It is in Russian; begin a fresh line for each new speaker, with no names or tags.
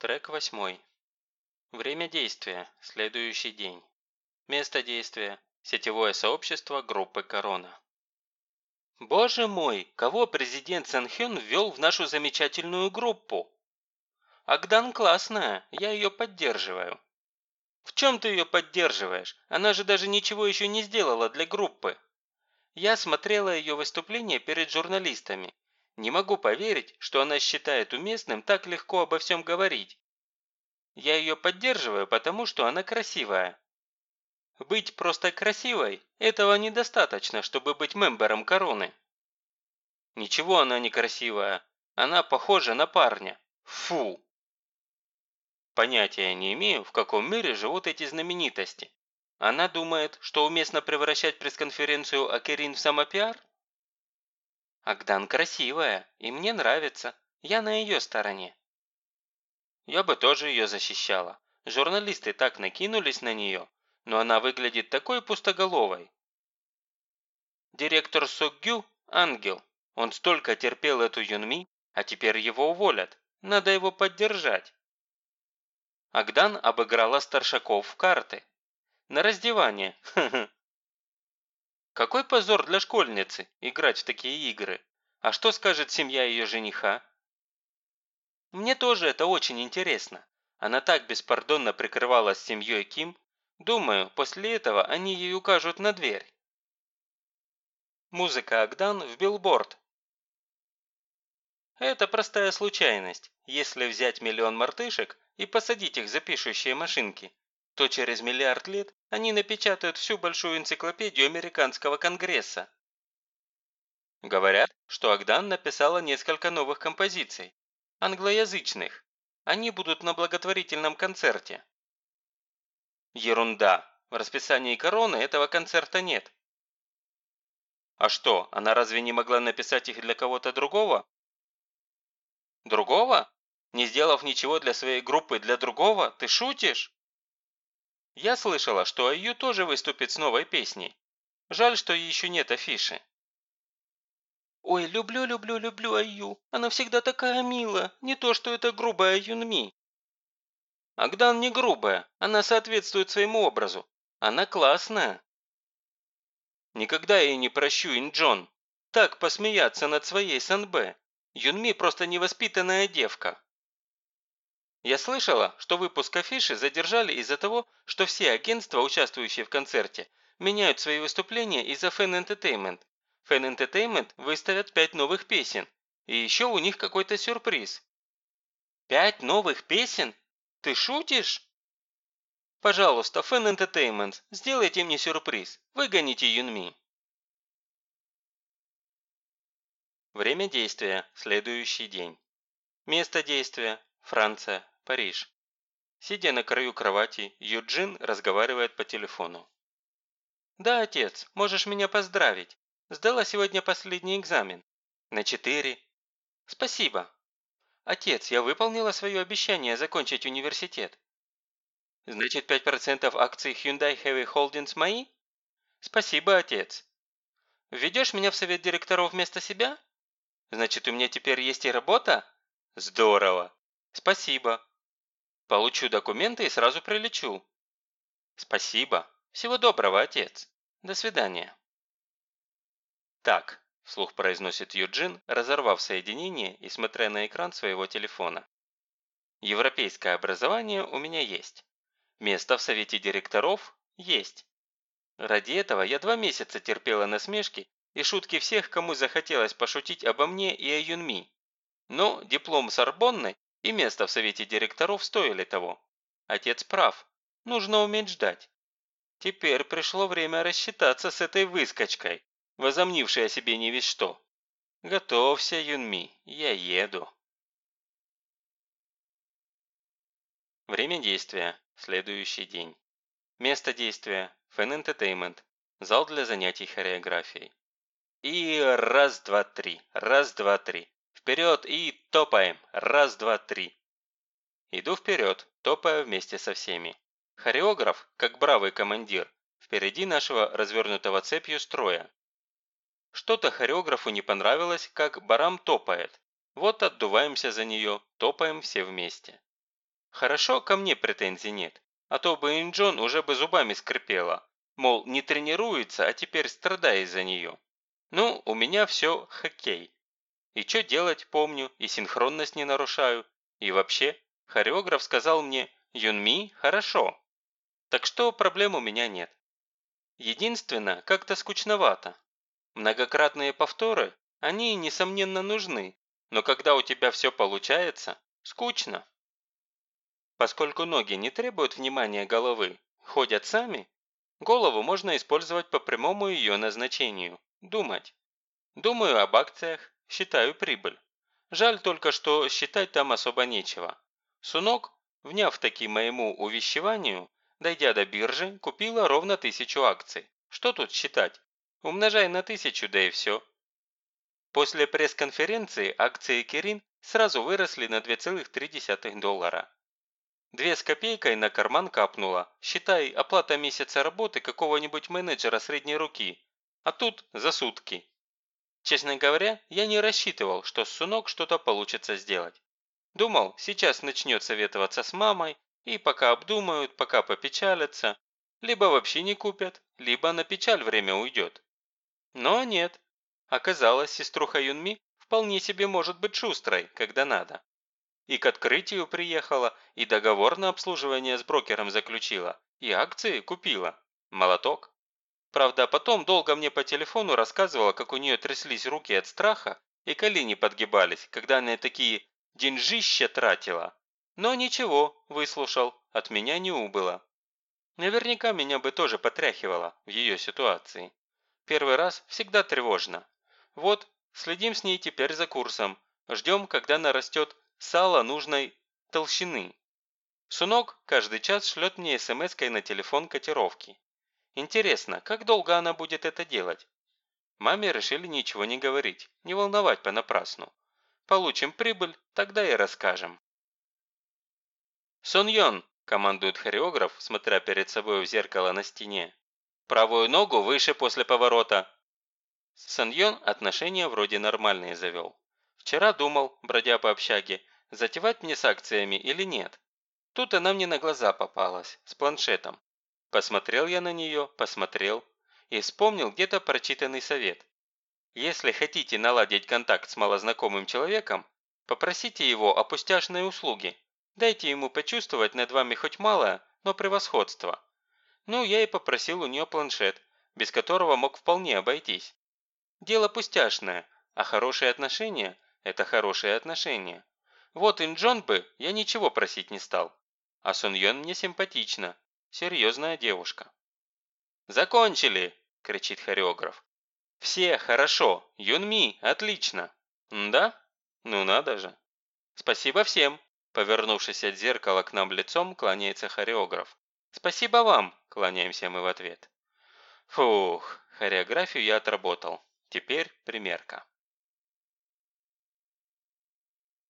Трек восьмой. Время действия – следующий день. Место действия – сетевое сообщество группы «Корона». Боже мой, кого президент Санхён ввел в нашу замечательную группу? Агдан классная, я ее поддерживаю. В чем ты ее поддерживаешь? Она же даже ничего еще не сделала для группы. Я смотрела ее выступление перед журналистами. Не могу поверить, что она считает уместным так легко обо всем говорить. Я ее поддерживаю, потому что она красивая. Быть просто красивой – этого недостаточно, чтобы быть мембером короны. Ничего она не красивая. Она похожа на парня. Фу! Понятия не имею, в каком мире живут эти знаменитости. Она думает, что уместно превращать пресс-конференцию Акерин в самопиар? Агдан красивая, и мне нравится. Я на ее стороне. Я бы тоже ее защищала. Журналисты так накинулись на нее, но она выглядит такой пустоголовой. Директор Сокгю – ангел. Он столько терпел эту Юнми, а теперь его уволят. Надо его поддержать. Агдан обыграла старшаков в карты. На раздевание. Какой позор для школьницы играть в такие игры. А что скажет семья ее жениха? Мне тоже это очень интересно. Она так беспардонно прикрывалась семьей Ким, Думаю, после этого они ей укажут на дверь. Музыка Агдан в билборд. Это простая случайность. Если взять миллион мартышек и посадить их за пишущие машинки, то через миллиард лет они напечатают всю большую энциклопедию американского конгресса. Говорят, что Агдан написала несколько новых композиций, англоязычных. Они будут на благотворительном концерте. Ерунда. В расписании короны этого концерта нет. А что, она разве не могла написать их для кого-то другого? Другого? Не сделав ничего для своей группы для другого? Ты шутишь? Я слышала, что Айю тоже выступит с новой песней. Жаль, что еще нет афиши. Ой, люблю, люблю, люблю Айю. Она всегда такая милая. Не то, что это грубая Юнми. Агдан не грубая, она соответствует своему образу. Она классная. Никогда я не прощу Инджон. Так посмеяться над своей Санбэ. Юнми просто невоспитанная девка. Я слышала, что выпуск афиши задержали из-за того, что все агентства, участвующие в концерте, меняют свои выступления из-за Fan Entertainment. Fan Entertainment выставят пять новых песен. И еще у них какой-то сюрприз. Пять новых песен? Ты шутишь? Пожалуйста, Fan Entertainment, сделайте мне сюрприз. Выгоните Юнми. Время действия – следующий день. Место действия – Франция, Париж. Сидя на краю кровати, Юджин разговаривает по телефону. «Да, отец, можешь меня поздравить. Сдала сегодня последний экзамен. На четыре. Спасибо. «Отец, я выполнила свое обещание закончить университет». «Значит, 5% акций Hyundai Heavy Holdings мои?» «Спасибо, отец». «Введешь меня в совет директоров вместо себя?» «Значит, у меня теперь есть и работа?» «Здорово!» «Спасибо». «Получу документы и сразу прилечу». «Спасибо. Всего доброго, отец. До свидания». Так, вслух произносит Юджин, разорвав соединение и смотря на экран своего телефона. Европейское образование у меня есть. Место в совете директоров есть. Ради этого я два месяца терпела насмешки и шутки всех, кому захотелось пошутить обо мне и о Юнми. Но диплом Сорбонны и место в совете директоров стоили того. Отец прав. Нужно уметь ждать. Теперь пришло время рассчитаться с этой выскочкой, возомнивший о себе не весь что. «Готовься, Юнми, я еду». Время действия – следующий день. Место действия – Fan Entertainment, зал для занятий хореографией. И раз, два, три, раз, два, три. Вперед и топаем, раз, два, три. Иду вперед, топая вместе со всеми. Хореограф, как бравый командир, впереди нашего развернутого цепью строя. Что-то хореографу не понравилось, как барам топает. Вот отдуваемся за нее, топаем все вместе. Хорошо, ко мне претензий нет, а то бы Инджон уже бы зубами скрипела, мол, не тренируется, а теперь страдает из-за нее. Ну, у меня все хоккей. И что делать, помню, и синхронность не нарушаю. И вообще, хореограф сказал мне «Юнми, хорошо». Так что проблем у меня нет. Единственное, как-то скучновато. Многократные повторы, они, несомненно, нужны, но когда у тебя все получается, скучно. Поскольку ноги не требуют внимания головы, ходят сами, голову можно использовать по прямому ее назначению – думать. Думаю об акциях, считаю прибыль. Жаль только, что считать там особо нечего. Сунок, вняв таки моему увещеванию, дойдя до биржи, купила ровно тысячу акций. Что тут считать? Умножай на тысячу, да и все. После пресс-конференции акции Кирин сразу выросли на 2,3 доллара. Две с копейкой на карман капнула, считай, оплата месяца работы какого-нибудь менеджера средней руки, а тут за сутки. Честно говоря, я не рассчитывал, что с Сунок что-то получится сделать. Думал, сейчас начнет советоваться с мамой, и пока обдумают, пока попечалятся, либо вообще не купят, либо на печаль время уйдет. Но нет. Оказалось, сеструха Юнми вполне себе может быть шустрой, когда надо. И к открытию приехала, и договор на обслуживание с брокером заключила, и акции купила. Молоток. Правда, потом долго мне по телефону рассказывала, как у нее тряслись руки от страха и колени подгибались, когда она такие деньжища тратила. Но ничего, выслушал, от меня не убыло. Наверняка меня бы тоже потряхивало в ее ситуации. Первый раз всегда тревожно. Вот, следим с ней теперь за курсом, ждем, когда нарастет сало нужной толщины. Сунок каждый час шлет мне смс-кой на телефон котировки. Интересно, как долго она будет это делать? Маме решили ничего не говорить, не волновать понапрасну. Получим прибыль, тогда и расскажем. «Сон Йон!» – командует хореограф, смотря перед собой в зеркало на стене. «Правую ногу выше после поворота!» Сон Йон отношения вроде нормальные завел. Вчера думал, бродя по общаге, затевать мне с акциями или нет. Тут она мне на глаза попалась, с планшетом. Посмотрел я на нее, посмотрел и вспомнил где-то прочитанный совет. Если хотите наладить контакт с малознакомым человеком, попросите его о пустяшной услуге. Дайте ему почувствовать над вами хоть малое, но превосходство. Ну, я и попросил у нее планшет, без которого мог вполне обойтись. Дело пустяшное, а хорошие отношения – это хорошие отношения. Вот Инджон бы я ничего просить не стал. А Сон Йон мне симпатична, Серьезная девушка. «Закончили!» – кричит хореограф. «Все хорошо! Юнми, отлично!» «Да? Ну надо же!» «Спасибо всем!» – повернувшись от зеркала к нам лицом, кланяется хореограф. «Спасибо вам!» – кланяемся мы в ответ. Фух, хореографию я отработал. Теперь примерка.